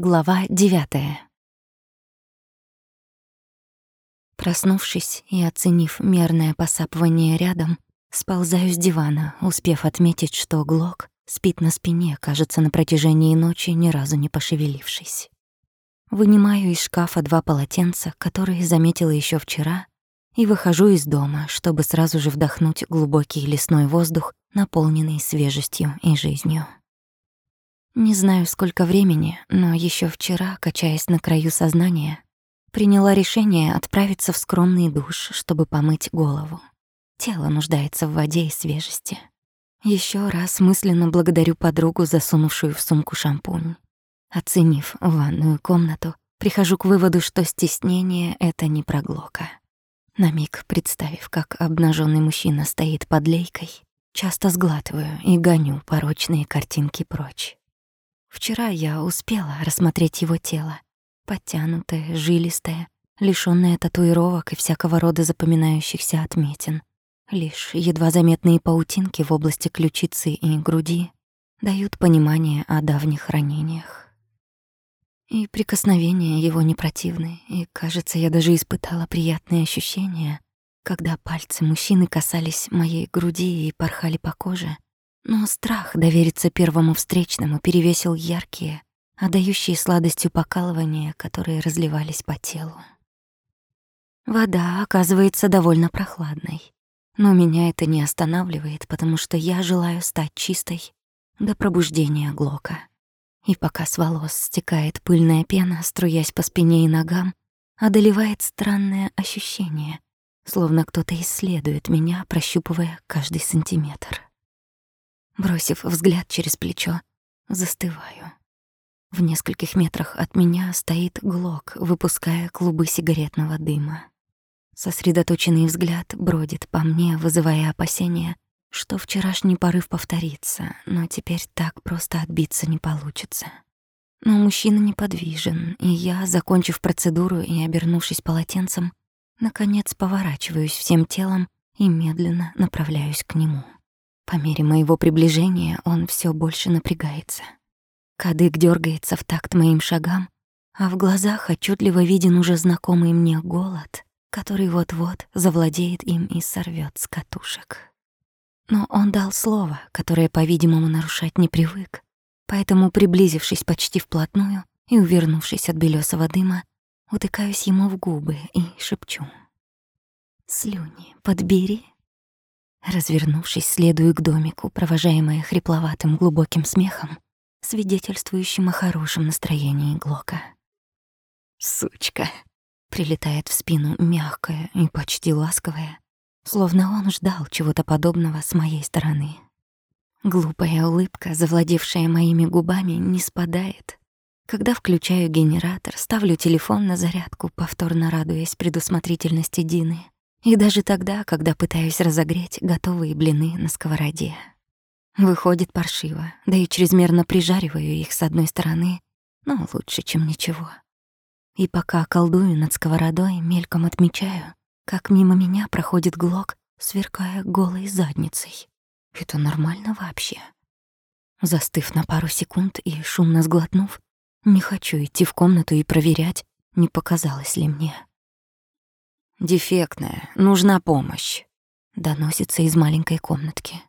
Глава девятая. Проснувшись и оценив мерное посапывание рядом, сползаю с дивана, успев отметить, что Глок спит на спине, кажется, на протяжении ночи ни разу не пошевелившись. Вынимаю из шкафа два полотенца, которые заметила еще вчера, и выхожу из дома, чтобы сразу же вдохнуть глубокий лесной воздух, наполненный свежестью и жизнью. Не знаю, сколько времени, но еще вчера, качаясь на краю сознания, приняла решение отправиться в скромный душ, чтобы помыть голову. Тело нуждается в воде и свежести. Еще раз мысленно благодарю подругу, засунувшую в сумку шампунь. Оценив ванную комнату, прихожу к выводу, что стеснение — это не проглока. На миг представив, как обнаженный мужчина стоит под лейкой, часто сглатываю и гоню порочные картинки прочь. Вчера я успела рассмотреть его тело. Подтянутое, жилистое, лишённое татуировок и всякого рода запоминающихся отметин. Лишь едва заметные паутинки в области ключицы и груди дают понимание о давних ранениях. И прикосновения его не противны, и, кажется, я даже испытала приятные ощущения, когда пальцы мужчины касались моей груди и порхали по коже — но страх довериться первому встречному перевесил яркие, отдающие сладостью покалывания, которые разливались по телу. Вода оказывается довольно прохладной, но меня это не останавливает, потому что я желаю стать чистой до пробуждения Глока. И пока с волос стекает пыльная пена, струясь по спине и ногам, одолевает странное ощущение, словно кто-то исследует меня, прощупывая каждый сантиметр. Бросив взгляд через плечо, застываю. В нескольких метрах от меня стоит глок, выпуская клубы сигаретного дыма. Сосредоточенный взгляд бродит по мне, вызывая опасения, что вчерашний порыв повторится, но теперь так просто отбиться не получится. Но мужчина неподвижен, и я, закончив процедуру и обернувшись полотенцем, наконец поворачиваюсь всем телом и медленно направляюсь к нему. По мере моего приближения он все больше напрягается. Кадык дергается в такт моим шагам, а в глазах отчетливо виден уже знакомый мне голод, который вот-вот завладеет им и сорвет с катушек. Но он дал слово, которое, по-видимому, нарушать не привык, поэтому, приблизившись почти вплотную и увернувшись от белесого дыма, утыкаюсь ему в губы и шепчу. «Слюни подбери, Развернувшись, следую к домику, провожаемая хрипловатым глубоким смехом, свидетельствующим о хорошем настроении Глока. «Сучка!» — прилетает в спину мягкая и почти ласковая, словно он ждал чего-то подобного с моей стороны. Глупая улыбка, завладевшая моими губами, не спадает. Когда включаю генератор, ставлю телефон на зарядку, повторно радуясь предусмотрительности Дины — и даже тогда, когда пытаюсь разогреть готовые блины на сковороде. Выходит паршиво, да и чрезмерно прижариваю их с одной стороны, но лучше, чем ничего. И пока колдую над сковородой, мельком отмечаю, как мимо меня проходит глок, сверкая голой задницей. Это нормально вообще? Застыв на пару секунд и шумно сглотнув, не хочу идти в комнату и проверять, не показалось ли мне. «Дефектная, нужна помощь», — доносится из маленькой комнатки.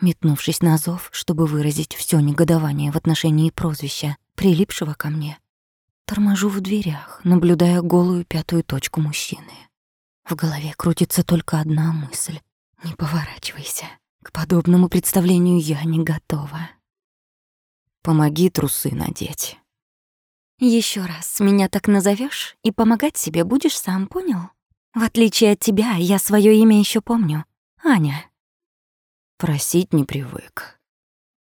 Метнувшись на зов, чтобы выразить все негодование в отношении прозвища, прилипшего ко мне, торможу в дверях, наблюдая голую пятую точку мужчины. В голове крутится только одна мысль — не поворачивайся. К подобному представлению я не готова. Помоги трусы надеть. Еще раз меня так назовешь, и помогать себе будешь сам, понял? В отличие от тебя, я свое имя еще помню. Аня. Просить не привык.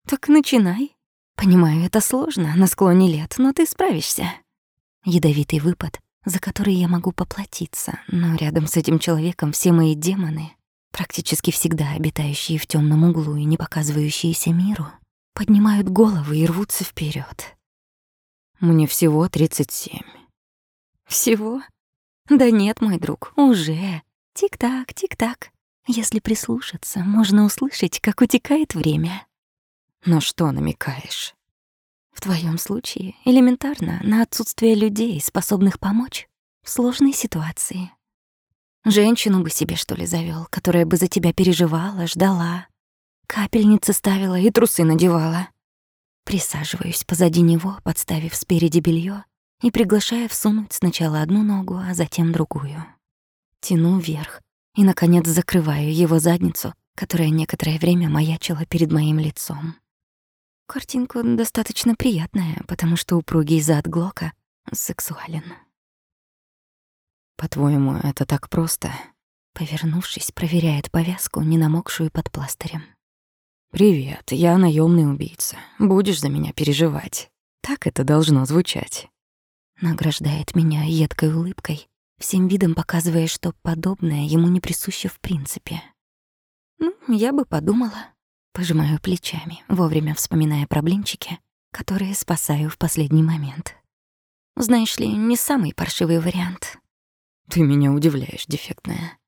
Так начинай. Понимаю, это сложно на склоне лет, но ты справишься. Ядовитый выпад, за который я могу поплатиться, но рядом с этим человеком все мои демоны, практически всегда обитающие в темном углу и не показывающиеся миру, поднимают головы и рвутся вперед. Мне всего 37. Всего? Да нет, мой друг, уже. Тик-так, тик-так. Если прислушаться, можно услышать, как утекает время. Но что намекаешь? В твоем случае элементарно на отсутствие людей, способных помочь в сложной ситуации. Женщину бы себе, что ли, завёл, которая бы за тебя переживала, ждала, капельницы ставила и трусы надевала. Присаживаюсь позади него, подставив спереди белье и приглашая всунуть сначала одну ногу, а затем другую. Тяну вверх и, наконец, закрываю его задницу, которая некоторое время маячила перед моим лицом. Картинка достаточно приятная, потому что упругий зад Глока сексуален. «По-твоему, это так просто?» Повернувшись, проверяет повязку, не намокшую под пластырем. «Привет, я наемный убийца. Будешь за меня переживать. Так это должно звучать». Награждает меня едкой улыбкой, всем видом показывая, что подобное ему не присуще в принципе. Ну, я бы подумала. Пожимаю плечами, вовремя вспоминая про блинчики, которые спасаю в последний момент. Знаешь ли, не самый паршивый вариант. Ты меня удивляешь, дефектная.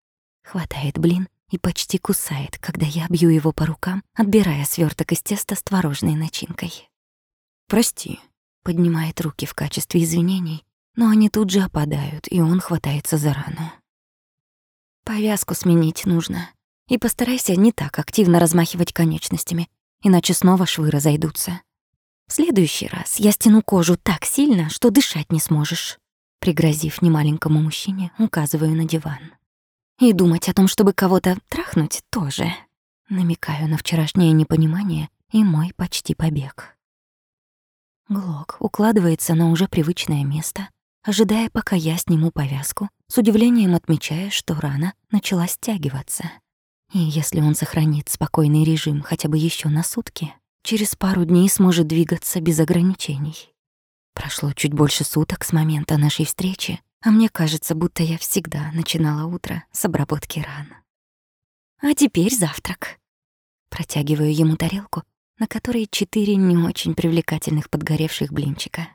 Хватает блин и почти кусает, когда я бью его по рукам, отбирая сверток из теста с творожной начинкой. «Прости», — поднимает руки в качестве извинений, но они тут же опадают, и он хватается за рану. «Повязку сменить нужно. И постарайся не так активно размахивать конечностями, иначе снова швы разойдутся. В следующий раз я стяну кожу так сильно, что дышать не сможешь». Пригрозив немаленькому мужчине, указываю на диван. И думать о том, чтобы кого-то трахнуть, тоже. Намекаю на вчерашнее непонимание и мой почти побег. Глок укладывается на уже привычное место, ожидая, пока я сниму повязку, с удивлением отмечая, что рана начала стягиваться. И если он сохранит спокойный режим хотя бы еще на сутки, через пару дней сможет двигаться без ограничений. Прошло чуть больше суток с момента нашей встречи, а мне кажется, будто я всегда начинала утро с обработки ран. А теперь завтрак. Протягиваю ему тарелку, на которой четыре не очень привлекательных подгоревших блинчика.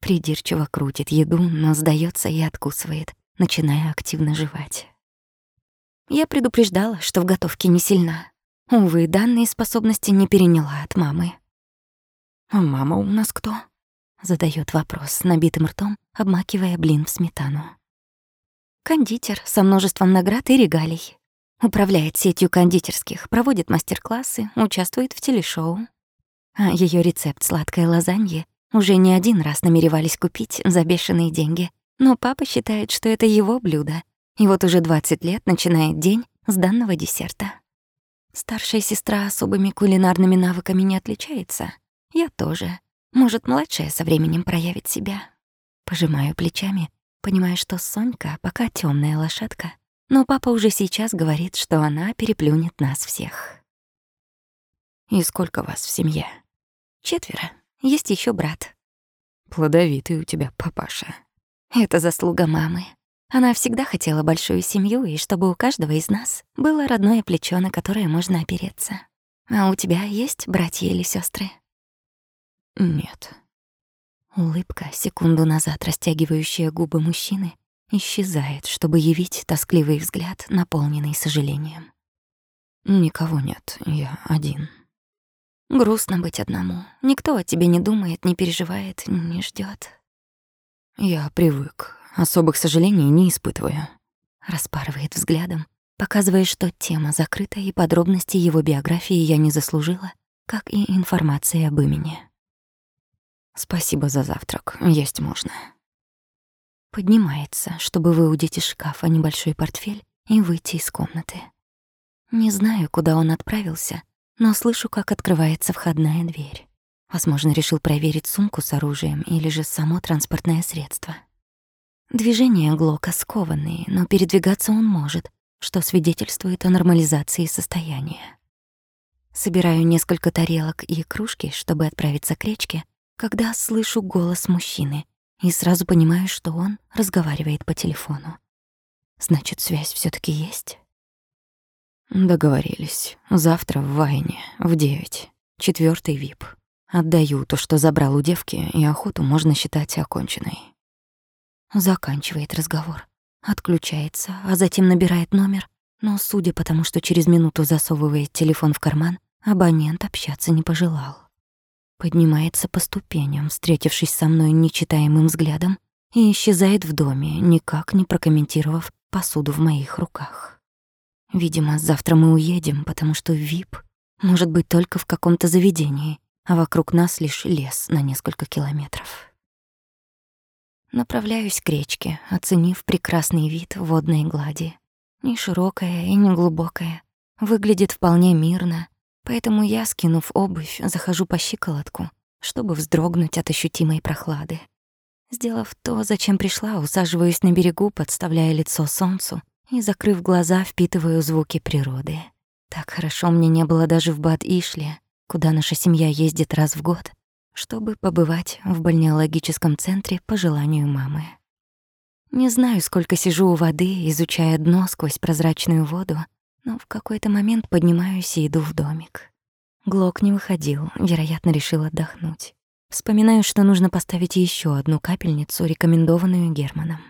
Придирчиво крутит еду, но сдается и откусывает, начиная активно жевать. Я предупреждала, что в готовке не сильна. Увы, данные способности не переняла от мамы. «А мама у нас кто?» Задает вопрос с набитым ртом, обмакивая блин в сметану. Кондитер со множеством наград и регалий. Управляет сетью кондитерских, проводит мастер-классы, участвует в телешоу. А ее рецепт сладкой лазаньи уже не один раз намеревались купить за бешеные деньги. Но папа считает, что это его блюдо. И вот уже 20 лет начинает день с данного десерта. Старшая сестра особыми кулинарными навыками не отличается. Я тоже. Может, младшая со временем проявит себя. Пожимаю плечами, понимая, что Сонька пока темная лошадка, но папа уже сейчас говорит, что она переплюнет нас всех. «И сколько вас в семье?» «Четверо. Есть еще брат». «Плодовитый у тебя папаша». «Это заслуга мамы. Она всегда хотела большую семью, и чтобы у каждого из нас было родное плечо, на которое можно опереться. А у тебя есть братья или сестры? Нет. Улыбка, секунду назад растягивающая губы мужчины, исчезает, чтобы явить тоскливый взгляд, наполненный сожалением. Никого нет, я один. Грустно быть одному. Никто о тебе не думает, не переживает, не ждет. Я привык, особых сожалений не испытываю. Распарывает взглядом, показывая, что тема закрыта и подробности его биографии я не заслужила, как и информация об имени. Спасибо за завтрак, есть можно. Поднимается, чтобы выудить из шкафа небольшой портфель и выйти из комнаты. Не знаю, куда он отправился, но слышу, как открывается входная дверь. Возможно, решил проверить сумку с оружием или же само транспортное средство. Движения Глока скованные, но передвигаться он может, что свидетельствует о нормализации состояния. Собираю несколько тарелок и кружки, чтобы отправиться к речке, когда слышу голос мужчины и сразу понимаю, что он разговаривает по телефону. Значит, связь все таки есть? Договорились. Завтра в Вайне, в девять. Четвертый вип. Отдаю то, что забрал у девки, и охоту можно считать оконченной. Заканчивает разговор. Отключается, а затем набирает номер, но, судя по тому, что через минуту засовывает телефон в карман, абонент общаться не пожелал. Поднимается по ступеням, встретившись со мной нечитаемым взглядом, и исчезает в доме, никак не прокомментировав посуду в моих руках. Видимо, завтра мы уедем, потому что ВИП может быть только в каком-то заведении, а вокруг нас лишь лес на несколько километров. Направляюсь к речке, оценив прекрасный вид водной глади. Не широкая и не глубокая, выглядит вполне мирно, поэтому я, скинув обувь, захожу по щиколотку, чтобы вздрогнуть от ощутимой прохлады. Сделав то, зачем пришла, усаживаюсь на берегу, подставляя лицо солнцу и, закрыв глаза, впитываю звуки природы. Так хорошо мне не было даже в Бад-Ишле, куда наша семья ездит раз в год, чтобы побывать в бальнеологическом центре по желанию мамы. Не знаю, сколько сижу у воды, изучая дно сквозь прозрачную воду, но в какой-то момент поднимаюсь и иду в домик. Глок не выходил, вероятно, решил отдохнуть. Вспоминаю, что нужно поставить еще одну капельницу, рекомендованную Германом.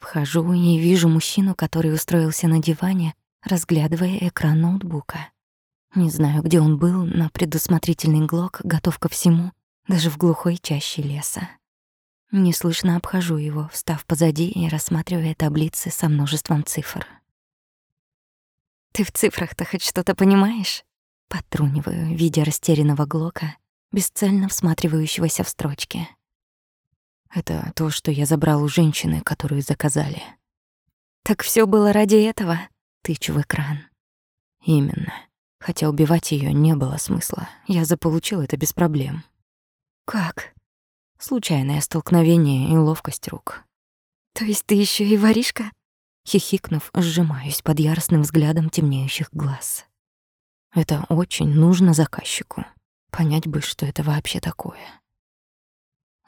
Вхожу и вижу мужчину, который устроился на диване, разглядывая экран ноутбука. Не знаю, где он был, но предусмотрительный Глок готов ко всему, даже в глухой чаще леса. Неслышно обхожу его, встав позади и рассматривая таблицы со множеством цифр. «Ты в цифрах-то хоть что-то понимаешь?» Потруниваю, видя растерянного Глока, бесцельно всматривающегося в строчки. Это то, что я забрал у женщины, которую заказали. Так все было ради этого? Тычу в экран. Именно. Хотя убивать ее не было смысла. Я заполучил это без проблем. Как? Случайное столкновение и ловкость рук. То есть ты еще и воришка? Хихикнув, сжимаюсь под яростным взглядом темнеющих глаз. Это очень нужно заказчику. Понять бы, что это вообще такое.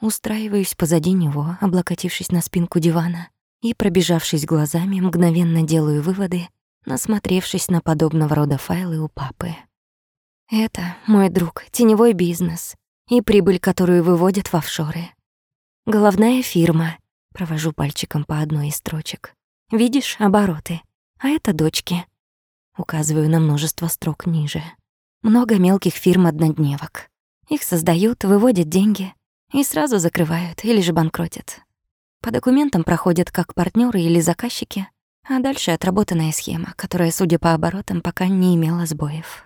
Устраиваюсь позади него, облокотившись на спинку дивана, и, пробежавшись глазами, мгновенно делаю выводы, насмотревшись на подобного рода файлы у папы. Это, мой друг, теневой бизнес и прибыль, которую выводят в офшоры. Головная фирма. Провожу пальчиком по одной из строчек. Видишь обороты? А это дочки. Указываю на множество строк ниже. Много мелких фирм-однодневок. Их создают, выводят деньги и сразу закрывают или же банкротят. По документам проходят как партнеры или заказчики, а дальше отработанная схема, которая, судя по оборотам, пока не имела сбоев.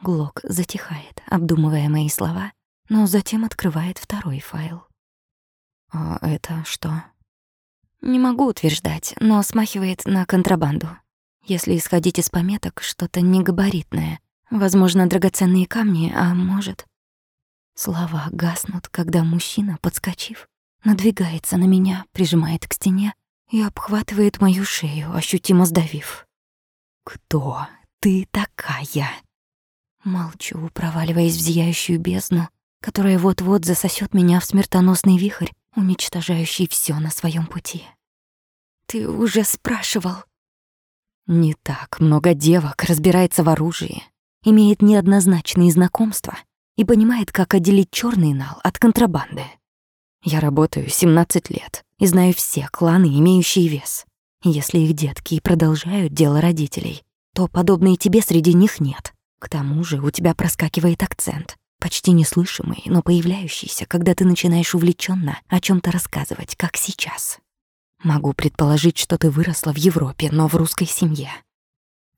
Глок затихает, обдумывая мои слова, но затем открывает второй файл. «А это что?» Не могу утверждать, но смахивает на контрабанду. Если исходить из пометок, что-то негабаритное, Возможно, драгоценные камни, а может... Слова гаснут, когда мужчина, подскочив, надвигается на меня, прижимает к стене и обхватывает мою шею, ощутимо сдавив. «Кто ты такая?» Молчу, проваливаясь в зияющую бездну, которая вот-вот засосет меня в смертоносный вихрь, уничтожающий все на своем пути. «Ты уже спрашивал?» Не так много девок разбирается в оружии, имеет неоднозначные знакомства и понимает, как отделить черный нал от контрабанды. Я работаю 17 лет и знаю все кланы, имеющие вес. Если их детки и продолжают дело родителей, то подобные тебе среди них нет. К тому же у тебя проскакивает акцент, почти неслышимый, но появляющийся, когда ты начинаешь увлеченно о чем то рассказывать, как сейчас. Могу предположить, что ты выросла в Европе, но в русской семье.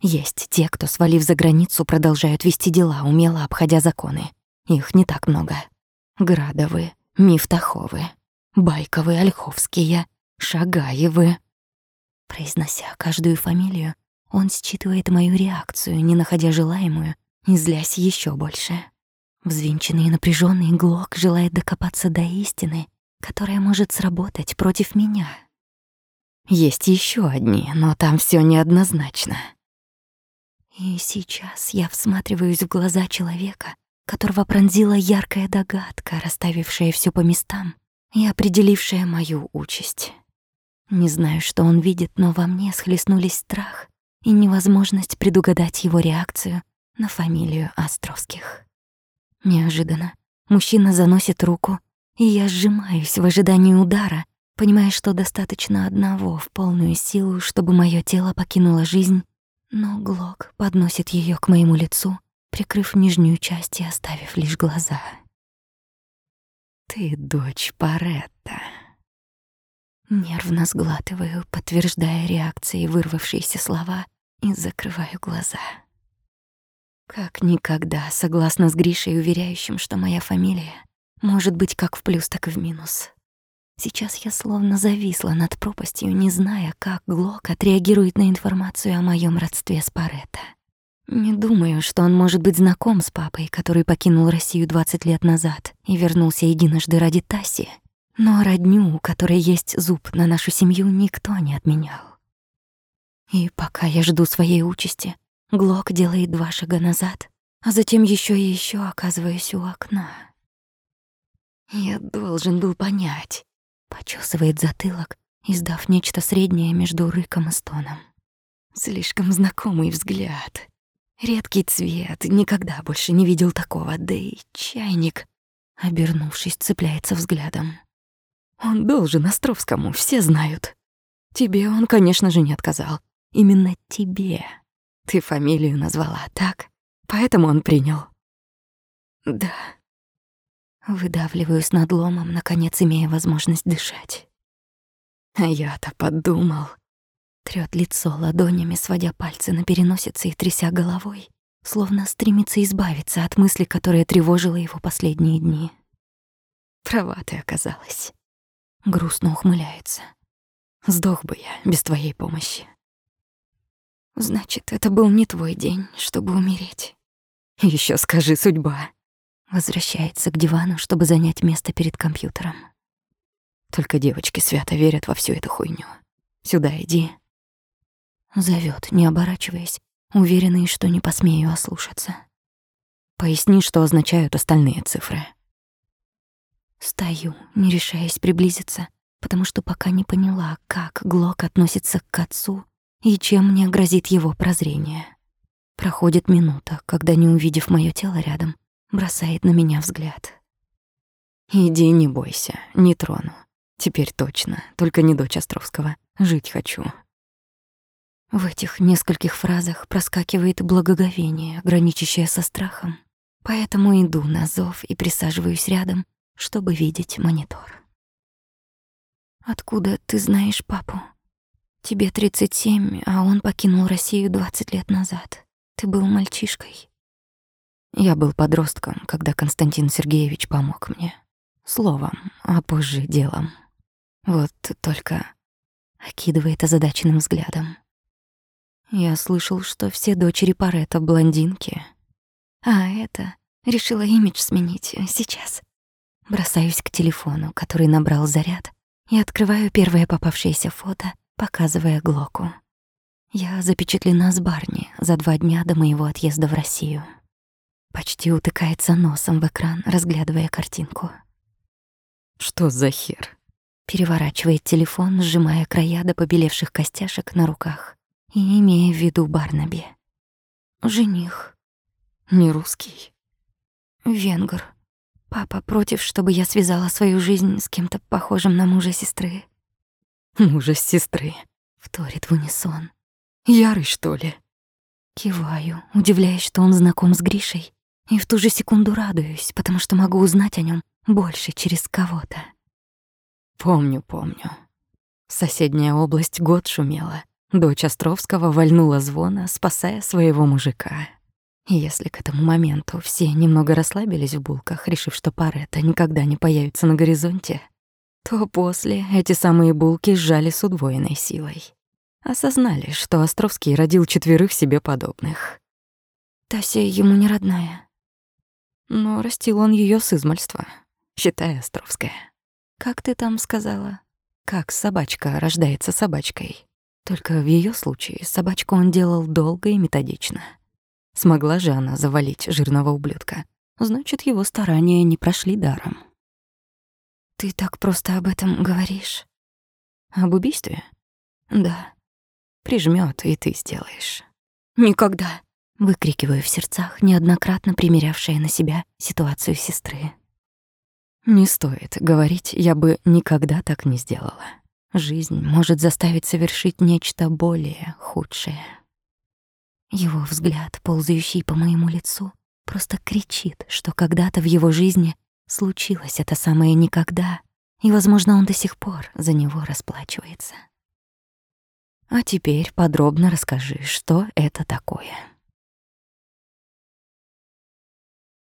Есть те, кто, свалив за границу, продолжают вести дела, умело обходя законы. Их не так много. Градовы, Мифтаховы, Байковы, Ольховские, Шагаевы. Произнося каждую фамилию, он считывает мою реакцию, не находя желаемую, и злясь еще больше. Взвинченный и напряженный Глок желает докопаться до истины, которая может сработать против меня. Есть еще одни, но там все неоднозначно. И сейчас я всматриваюсь в глаза человека, которого пронзила яркая догадка, расставившая все по местам и определившая мою участь. Не знаю, что он видит, но во мне схлестнулись страх и невозможность предугадать его реакцию на фамилию Островских. Неожиданно мужчина заносит руку, и я сжимаюсь в ожидании удара, понимая, что достаточно одного в полную силу, чтобы мое тело покинуло жизнь но Глок подносит ее к моему лицу прикрыв нижнюю часть и оставив лишь глаза. «Ты дочь Паретта». Нервно сглатываю, подтверждая реакции вырвавшиеся слова, и закрываю глаза. Как никогда, согласна с Гришей, уверяющим, что моя фамилия может быть как в плюс, так и в минус. Сейчас я словно зависла над пропастью, не зная, как Глок отреагирует на информацию о моем родстве с Паретто. Не думаю, что он может быть знаком с папой, который покинул Россию 20 лет назад и вернулся единожды ради Таси. Но родню, у которой есть зуб на нашу семью, никто не отменял. И пока я жду своей участи, Глок делает два шага назад, а затем еще и еще оказываюсь у окна. Я должен был понять. Почесывает затылок, издав нечто среднее между рыком и стоном. Слишком знакомый взгляд. Редкий цвет, никогда больше не видел такого, да и чайник, обернувшись, цепляется взглядом. Он должен Островскому, все знают. Тебе он, конечно же, не отказал. Именно тебе. Ты фамилию назвала, так? Поэтому он принял. Да. Выдавливаю с надломом, наконец имея возможность дышать. А я-то подумал. Трёт лицо ладонями, сводя пальцы на переносице и тряся головой, словно стремится избавиться от мысли, которая тревожила его последние дни. Права ты оказалась. Грустно ухмыляется. Сдох бы я без твоей помощи. Значит, это был не твой день, чтобы умереть. Еще скажи, судьба. Возвращается к дивану, чтобы занять место перед компьютером. Только девочки свято верят во всю эту хуйню. Сюда иди. Зовет, не оборачиваясь, уверенный, что не посмею ослушаться. Поясни, что означают остальные цифры. Стою, не решаясь приблизиться, потому что пока не поняла, как Глок относится к отцу и чем мне грозит его прозрение. Проходит минута, когда, не увидев моё тело рядом, бросает на меня взгляд. «Иди, не бойся, не трону. Теперь точно, только не дочь Островского. Жить хочу». В этих нескольких фразах проскакивает благоговение, граничащее со страхом. Поэтому иду на зов и присаживаюсь рядом, чтобы видеть монитор. «Откуда ты знаешь папу?» Тебе 37, а он покинул Россию 20 лет назад. Ты был мальчишкой. Я был подростком, когда Константин Сергеевич помог мне. Словом, а позже делом. Вот только окидывает озадаченным взглядом. Я слышал, что все дочери Паретта блондинки. А это решила имидж сменить сейчас. Бросаюсь к телефону, который набрал заряд, и открываю первое попавшееся фото показывая Глоку. Я запечатлена с Барни за два дня до моего отъезда в Россию. Почти утыкается носом в экран, разглядывая картинку. «Что за хер?» Переворачивает телефон, сжимая края до побелевших костяшек на руках и имея в виду Барнаби. «Жених». «Не русский?» «Венгр. Папа против, чтобы я связала свою жизнь с кем-то похожим на мужа сестры. Мужа сестры. Вторит в унисон. Ярый, что ли? Киваю, удивляясь, что он знаком с Гришей. И в ту же секунду радуюсь, потому что могу узнать о нем больше через кого-то. Помню, помню. Соседняя область год шумела. Дочь Островского вальнула звона, спасая своего мужика. И если к этому моменту все немного расслабились в булках, решив, что Паретта никогда не появится на горизонте, то после эти самые булки сжали с удвоенной силой. Осознали, что Островский родил четверых себе подобных. Тася ему не родная. Но растил он ее с измальства, считая Островская. Как ты там сказала? Как собачка рождается собачкой. Только в ее случае собачку он делал долго и методично. Смогла же она завалить жирного ублюдка. Значит, его старания не прошли даром. Ты так просто об этом говоришь. Об убийстве? Да. Прижмёт, и ты сделаешь. Никогда. Выкрикиваю в сердцах, неоднократно примерявшая на себя ситуацию сестры. Не стоит говорить, я бы никогда так не сделала. Жизнь может заставить совершить нечто более худшее. Его взгляд, ползающий по моему лицу, Просто кричит, что когда-то в его жизни случилось это самое никогда, и, возможно, он до сих пор за него расплачивается. А теперь подробно расскажи, что это такое.